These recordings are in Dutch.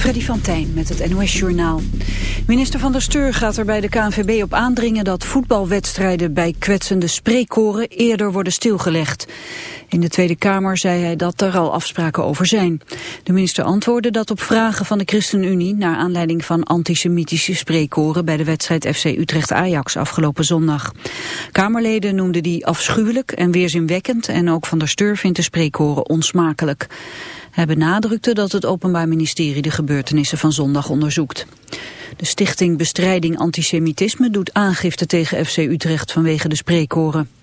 Freddy van Tijn met het NOS-journaal. Minister van der Steur gaat er bij de KNVB op aandringen... dat voetbalwedstrijden bij kwetsende spreekkoren eerder worden stilgelegd. In de Tweede Kamer zei hij dat er al afspraken over zijn. De minister antwoordde dat op vragen van de ChristenUnie... naar aanleiding van antisemitische spreekkoren... bij de wedstrijd FC Utrecht-Ajax afgelopen zondag. Kamerleden noemden die afschuwelijk en weerzinwekkend... en ook van der Steur vindt de spreekkoren onsmakelijk. Hij benadrukte dat het Openbaar Ministerie de gebeurtenissen van zondag onderzoekt. De Stichting Bestrijding Antisemitisme doet aangifte tegen FC Utrecht vanwege de spreekkoren.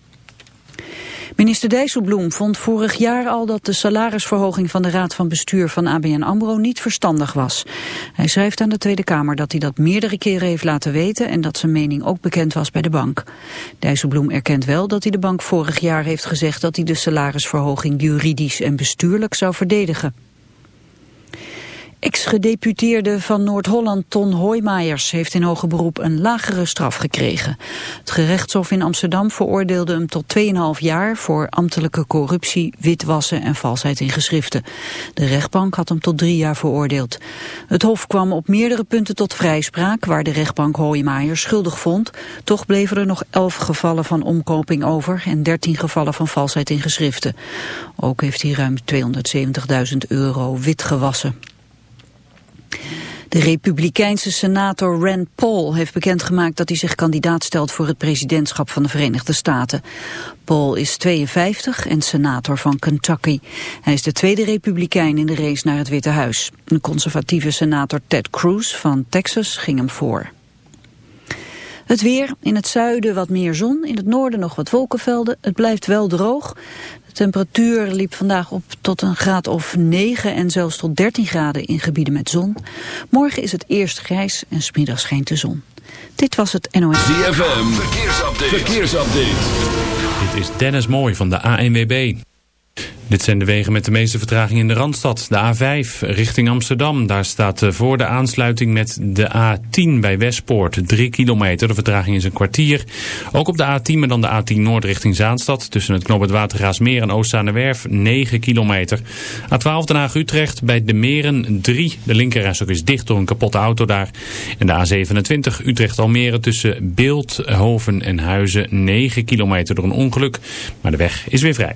Minister Dijsselbloem vond vorig jaar al dat de salarisverhoging van de Raad van Bestuur van ABN AMRO niet verstandig was. Hij schrijft aan de Tweede Kamer dat hij dat meerdere keren heeft laten weten en dat zijn mening ook bekend was bij de bank. Dijsselbloem erkent wel dat hij de bank vorig jaar heeft gezegd dat hij de salarisverhoging juridisch en bestuurlijk zou verdedigen. Ex-gedeputeerde van Noord-Holland Ton Hoijmaijers heeft in hoger beroep een lagere straf gekregen. Het gerechtshof in Amsterdam veroordeelde hem tot 2,5 jaar voor ambtelijke corruptie, witwassen en valsheid in geschriften. De rechtbank had hem tot drie jaar veroordeeld. Het hof kwam op meerdere punten tot vrijspraak waar de rechtbank Hoijmaijers schuldig vond. Toch bleven er nog 11 gevallen van omkoping over en 13 gevallen van valsheid in geschriften. Ook heeft hij ruim 270.000 euro witgewassen. De republikeinse senator Rand Paul heeft bekendgemaakt dat hij zich kandidaat stelt voor het presidentschap van de Verenigde Staten. Paul is 52 en senator van Kentucky. Hij is de tweede republikein in de race naar het Witte Huis. Een conservatieve senator Ted Cruz van Texas ging hem voor. Het weer, in het zuiden wat meer zon, in het noorden nog wat wolkenvelden. Het blijft wel droog temperatuur liep vandaag op tot een graad of 9 en zelfs tot 13 graden in gebieden met zon. Morgen is het eerst grijs en smiddag schijnt de zon. Dit was het NOS. ZFM, verkeersupdate. verkeersupdate. Dit is Dennis Mooij van de ANWB. Dit zijn de wegen met de meeste vertraging in de Randstad. De A5 richting Amsterdam. Daar staat eh, voor de aansluiting met de A10 bij Westpoort 3 kilometer. De vertraging is een kwartier. Ook op de A10, maar dan de A10 Noord richting Zaanstad. Tussen het Watergraasmeer en Oostzaanewerf 9 kilometer. A12 Den Haag-Utrecht bij de Meren 3. De linkerrijstok is dicht door een kapotte auto daar. En de A27 Utrecht-Almere tussen Beeldhoven en Huizen 9 kilometer door een ongeluk. Maar de weg is weer vrij.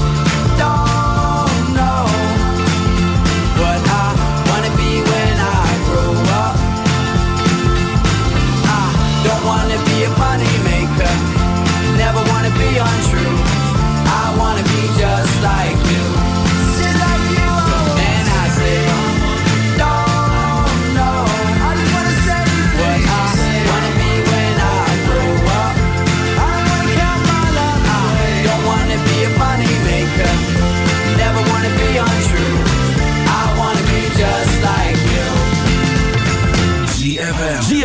be untrue. I wanna be just like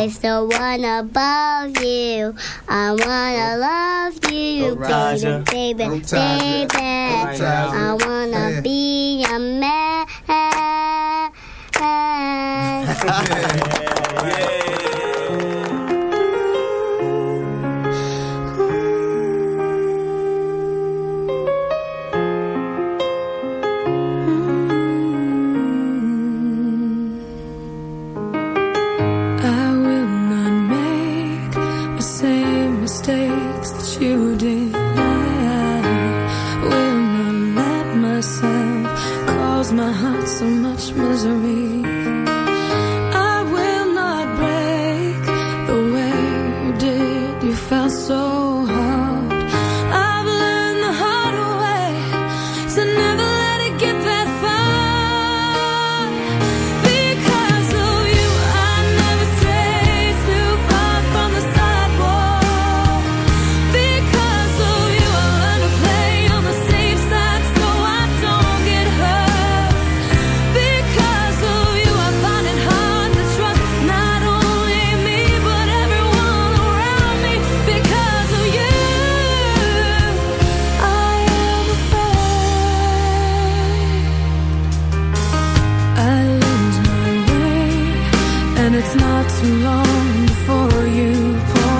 Praise the one above you. I wanna love you, baby, baby, baby. I wanna be And it's not too long before you pour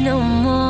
no more.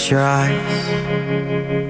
close your eyes.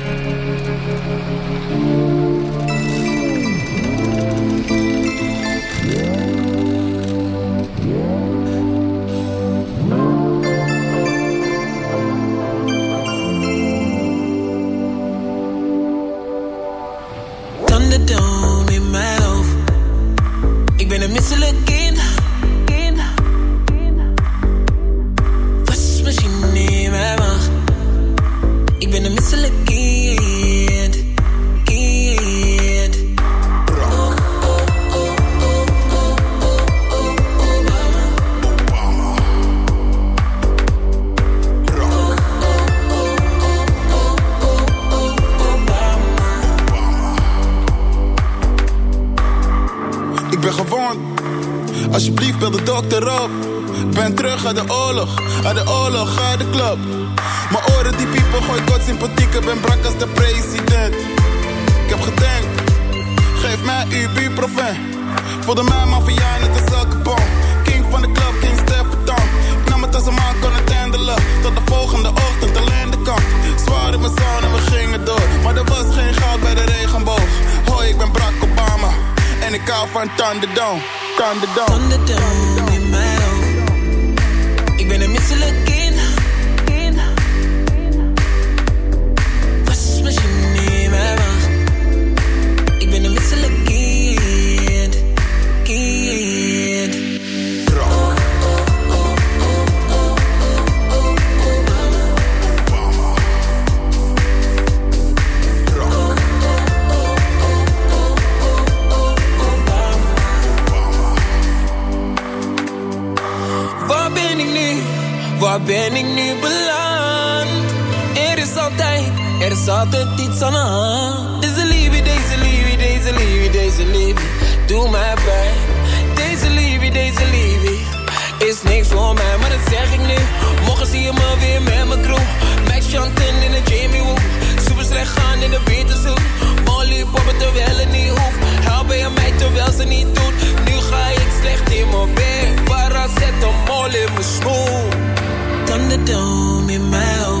Ik ben brak als de president. Ik heb gedenkt, geef mij uw buurproven. Voelde mij maffia net een zakkenbom. King van de club, King Stefan. Ik nam het als een man kon het handelen. Tot de volgende ochtend alleen de kant. Zwaar in mijn zon we gingen door. Maar er was geen goud bij de regenboog. Hoi, ik ben Barack Obama. En ik hou van. Thunderdome. Thunderdome is altijd iets aan de hand. Deze liefde, deze liefde, deze liefde, deze liefde, doe mij pijn. Deze liefde, deze liefde, is niks voor mij, maar dat zeg ik nu. Morgen zie je me weer met mijn crew. Max Chanten in de Jamie Woo. Super slecht gaan in de Beterzoek. Molly poppen terwijl het niet hoeft. Helpen je mij terwijl ze niet doet. Nu ga ik slecht in mijn bed. Paracetamol in mijn smoel. Thunderdome in mijn hoofd.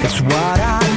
It's what I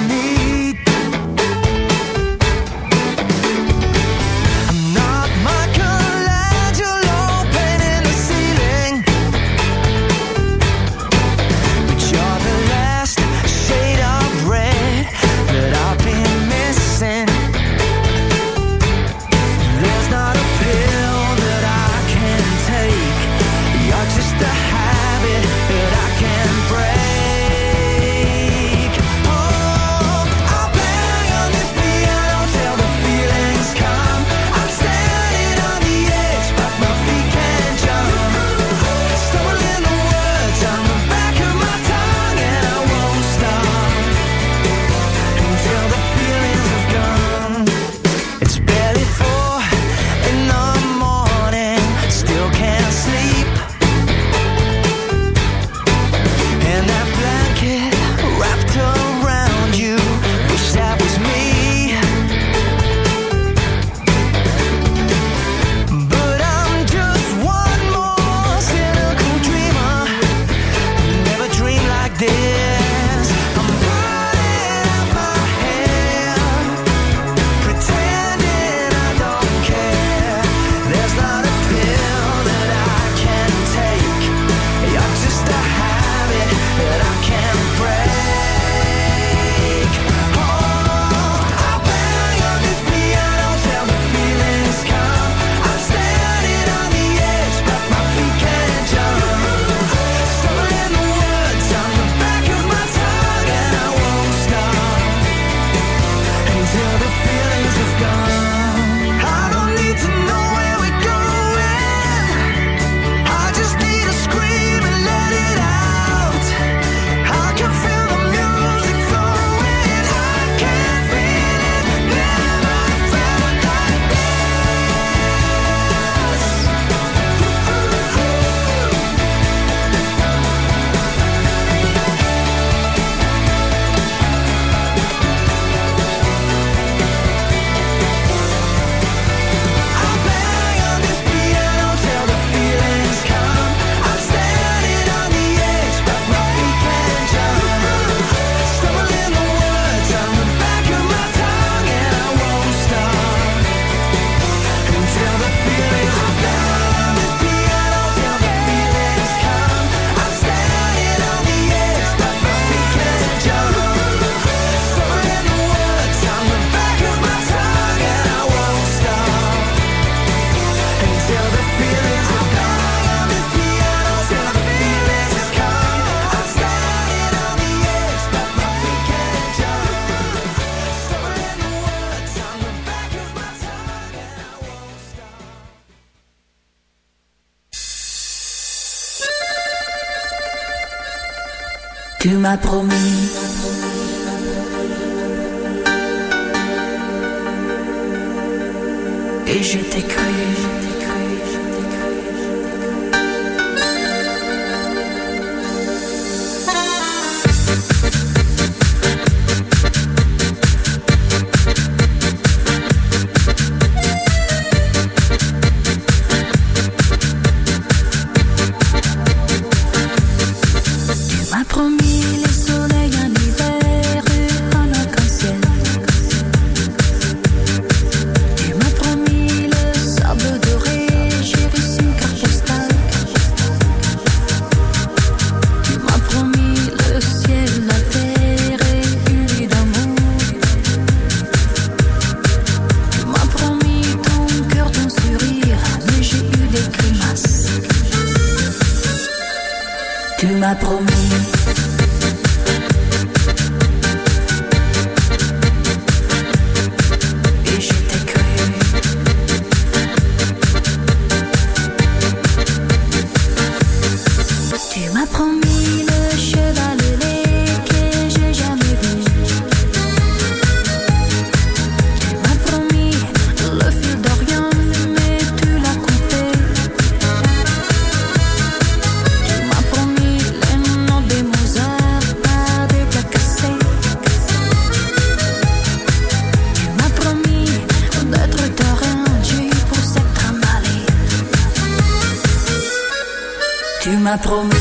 promis. m'a promise.